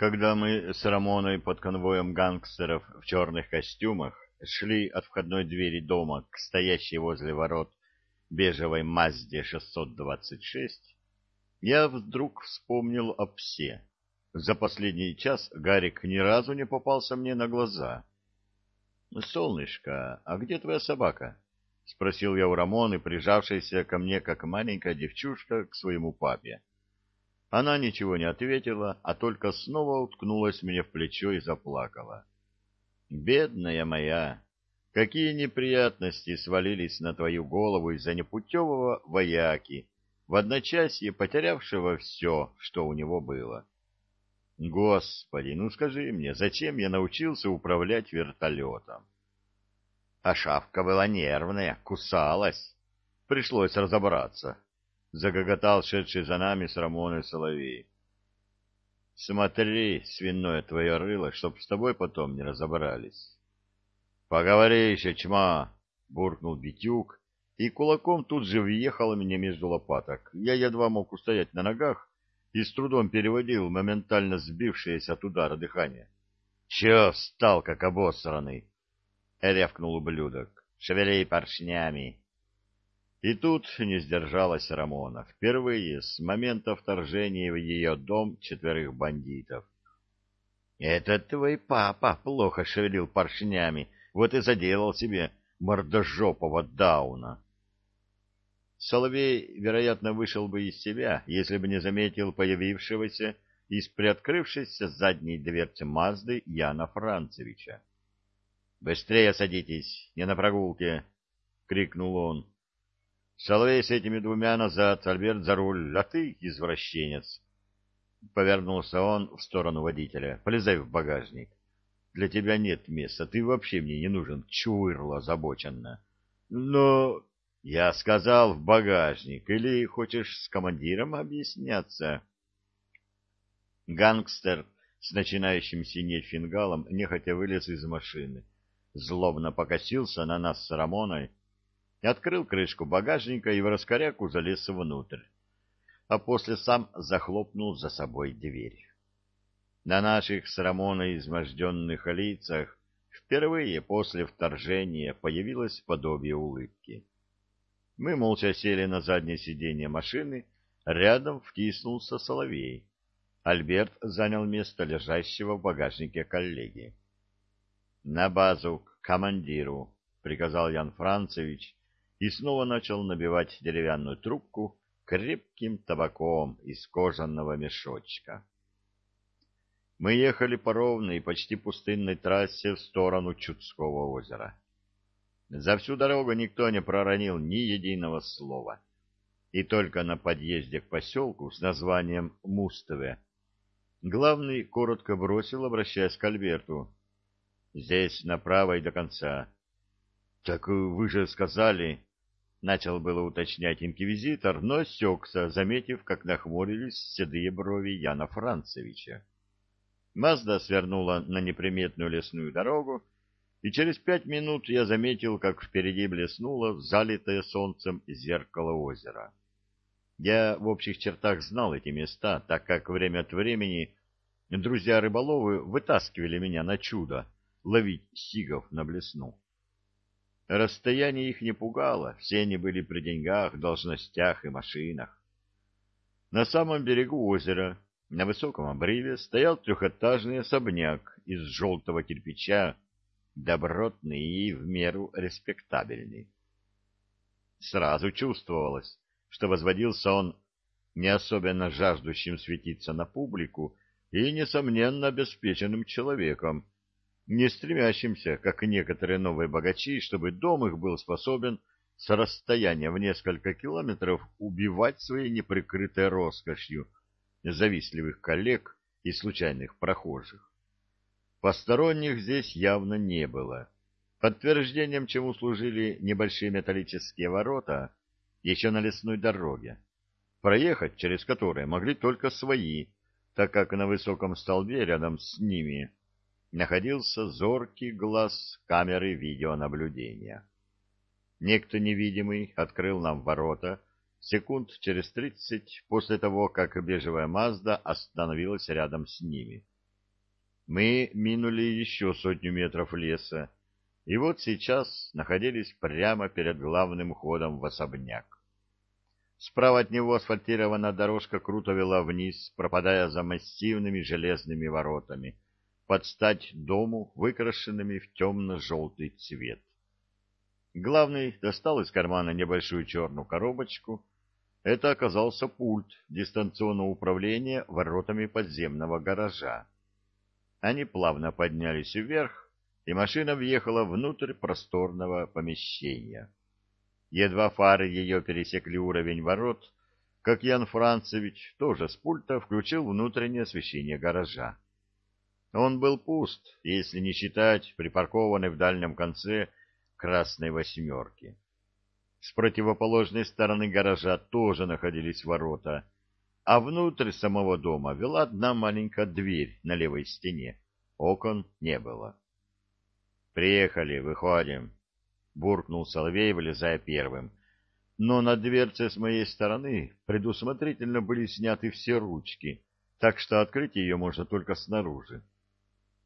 Когда мы с Рамоной под конвоем гангстеров в черных костюмах шли от входной двери дома к стоящей возле ворот бежевой Мазде 626, я вдруг вспомнил о псе. За последний час Гарик ни разу не попался мне на глаза. — Солнышко, а где твоя собака? — спросил я у Рамоны, прижавшейся ко мне, как маленькая девчушка, к своему папе. Она ничего не ответила, а только снова уткнулась мне в плечо и заплакала. «Бедная моя! Какие неприятности свалились на твою голову из-за непутевого вояки, в одночасье потерявшего все, что у него было. Господи, ну скажи мне, зачем я научился управлять вертолетом? А шавка была нервная, кусалась. Пришлось разобраться. Загоготал шедший за нами с Рамоной Соловей. Смотри, свиное твое рыло, чтоб с тобой потом не разобрались. Поговори еще, чма! буркнул Битюк, и кулаком тут же въехал мне между лопаток. Я едва мог устоять на ногах и с трудом переводил моментально сбившееся от удара дыхание. — Че встал, как обосранный? — рявкнул ублюдок. — Шевели поршнями. И тут не сдержалась Рамона, впервые с момента вторжения в ее дом четверых бандитов. — Это твой папа плохо шевелил поршнями, вот и заделал себе мордожопого дауна. Соловей, вероятно, вышел бы из себя, если бы не заметил появившегося из приоткрывшейся задней дверцы Мазды Яна Францевича. — Быстрее садитесь, не на прогулке! — крикнул он. — Соловей с этими двумя назад, Альберт за руль, а ты, извращенец! Повернулся он в сторону водителя. — Полезай в багажник. Для тебя нет места, ты вообще мне не нужен, чуйрло озабоченно. — Но... Я сказал в багажник, или хочешь с командиром объясняться? Гангстер с начинающим синеть фингалом нехотя вылез из машины, злобно покосился на нас с Рамоной, открыл крышку багажника и в раскоряку залез внутрь, а после сам захлопнул за собой дверь. На наших с Рамоной изможденных лицах впервые после вторжения появилось подобие улыбки. Мы молча сели на заднее сиденье машины, рядом втиснулся Соловей. Альберт занял место лежащего в багажнике коллеги. — На базу, к командиру, — приказал Ян Францевич и снова начал набивать деревянную трубку крепким табаком из кожаного мешочка. Мы ехали по ровной, почти пустынной трассе в сторону Чудского озера. За всю дорогу никто не проронил ни единого слова. И только на подъезде к поселку с названием Мустове главный коротко бросил, обращаясь к Альберту. «Здесь направо и до конца». «Так вы же сказали...» — начал было уточнять инквизитор, но осекся, заметив, как нахмурились седые брови Яна Францевича. Мазда свернула на неприметную лесную дорогу, и через пять минут я заметил, как впереди блеснуло залитое солнцем зеркало озера. Я в общих чертах знал эти места, так как время от времени друзья-рыболовы вытаскивали меня на чудо ловить сигов на блесну. Расстояние их не пугало, все они были при деньгах, должностях и машинах. На самом берегу озера, на высоком обрыве, стоял трехэтажный особняк из желтого кирпича, добротный и в меру респектабельный. Сразу чувствовалось, что возводился он не особенно жаждущим светиться на публику и, несомненно, обеспеченным человеком, не стремящимся, как некоторые новые богачи, чтобы дом их был способен с расстояния в несколько километров убивать своей неприкрытой роскошью завистливых коллег и случайных прохожих. Посторонних здесь явно не было. Подтверждением чему служили небольшие металлические ворота еще на лесной дороге, проехать через которые могли только свои, так как на высоком столбе рядом с ними находился зоркий глаз камеры видеонаблюдения. Некто невидимый открыл нам ворота секунд через тридцать после того, как бежевая Мазда остановилась рядом с ними. Мы минули еще сотню метров леса, и вот сейчас находились прямо перед главным входом в особняк. Справа от него асфальтированная дорожка круто вела вниз, пропадая за массивными железными воротами, под стать дому, выкрашенными в темно-желтый цвет. Главный достал из кармана небольшую черную коробочку. Это оказался пульт дистанционного управления воротами подземного гаража. Они плавно поднялись вверх, и машина въехала внутрь просторного помещения. Едва фары ее пересекли уровень ворот, как Ян Францевич тоже с пульта включил внутреннее освещение гаража. Он был пуст, если не считать припаркованной в дальнем конце красной восьмерки. С противоположной стороны гаража тоже находились ворота, а внутрь самого дома вела одна маленькая дверь на левой стене. Окон не было. «Приехали, выходим», — буркнул Соловей, вылезая первым. Но на дверце с моей стороны предусмотрительно были сняты все ручки, так что открыть ее можно только снаружи.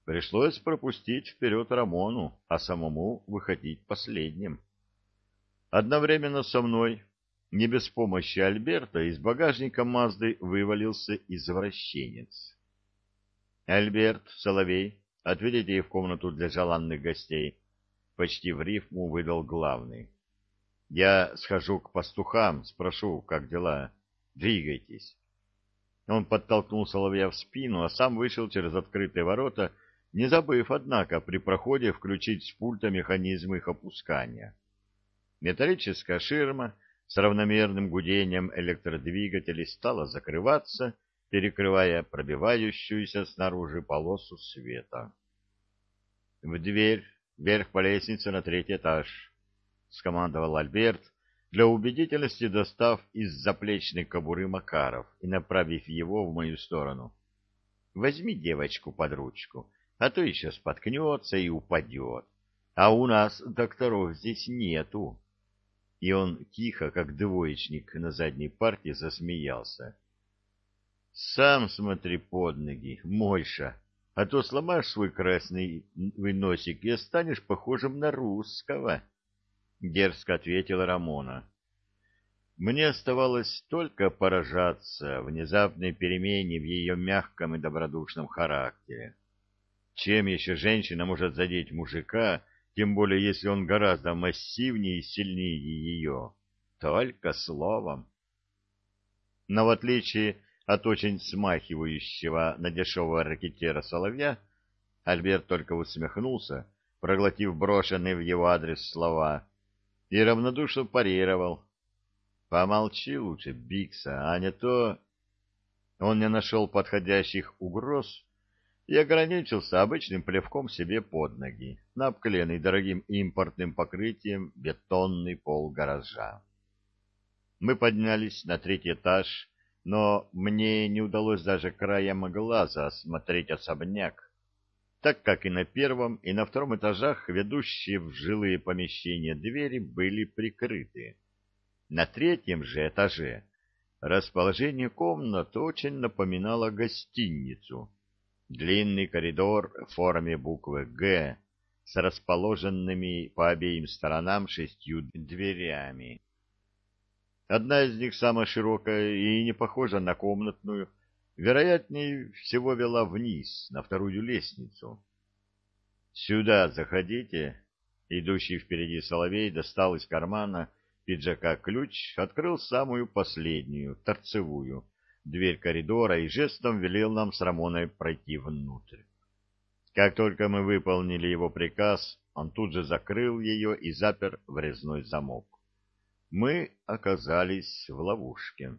Пришлось пропустить вперед Рамону, а самому выходить последним. Одновременно со мной, не без помощи Альберта, из багажника Мазды вывалился извращенец. Альберт, Соловей, отведите их в комнату для желанных гостей. Почти в рифму выдал главный. Я схожу к пастухам, спрошу, как дела. Двигайтесь. Он подтолкнул Соловья в спину, а сам вышел через открытые ворота не забыв, однако, при проходе включить с пульта механизм их опускания. Металлическая ширма с равномерным гудением электродвигателей стала закрываться, перекрывая пробивающуюся снаружи полосу света. «В дверь, вверх по лестнице на третий этаж», — скомандовал Альберт, для убедительности достав из заплечной кобуры Макаров и направив его в мою сторону. «Возьми девочку под ручку» а то еще споткнется и упадет. А у нас докторов здесь нету. И он тихо, как двоечник на задней парте, засмеялся. Сам смотри под ноги, Мойша, а то сломаешь свой красный носик и станешь похожим на русского. Дерзко ответила Рамона. Мне оставалось только поражаться внезапной перемене в ее мягком и добродушном характере. Чем еще женщина может задеть мужика, тем более если он гораздо массивнее и сильнее ее? Только словом. Но в отличие от очень смахивающего на дешевого ракетера Соловья, Альберт только усмехнулся, проглотив брошенные в его адрес слова, и равнодушно парировал. «Помолчи лучше, Бикса, а не то...» Он не нашел подходящих угроз, и ограничился обычным плевком себе под ноги на обклеенный дорогим импортным покрытием бетонный пол гаража. Мы поднялись на третий этаж, но мне не удалось даже краем глаза осмотреть особняк, так как и на первом, и на втором этажах ведущие в жилые помещения двери были прикрыты. На третьем же этаже расположение комнат очень напоминало гостиницу — Длинный коридор в форме буквы «Г» с расположенными по обеим сторонам шестью дверями. Одна из них самая широкая и не похожа на комнатную, вероятнее всего вела вниз, на вторую лестницу. «Сюда заходите!» Идущий впереди Соловей достал из кармана пиджака ключ, открыл самую последнюю, торцевую, дверь коридора и жестом велел нам с Рамоной пройти внутрь. Как только мы выполнили его приказ, он тут же закрыл ее и запер врезной замок. Мы оказались в ловушке.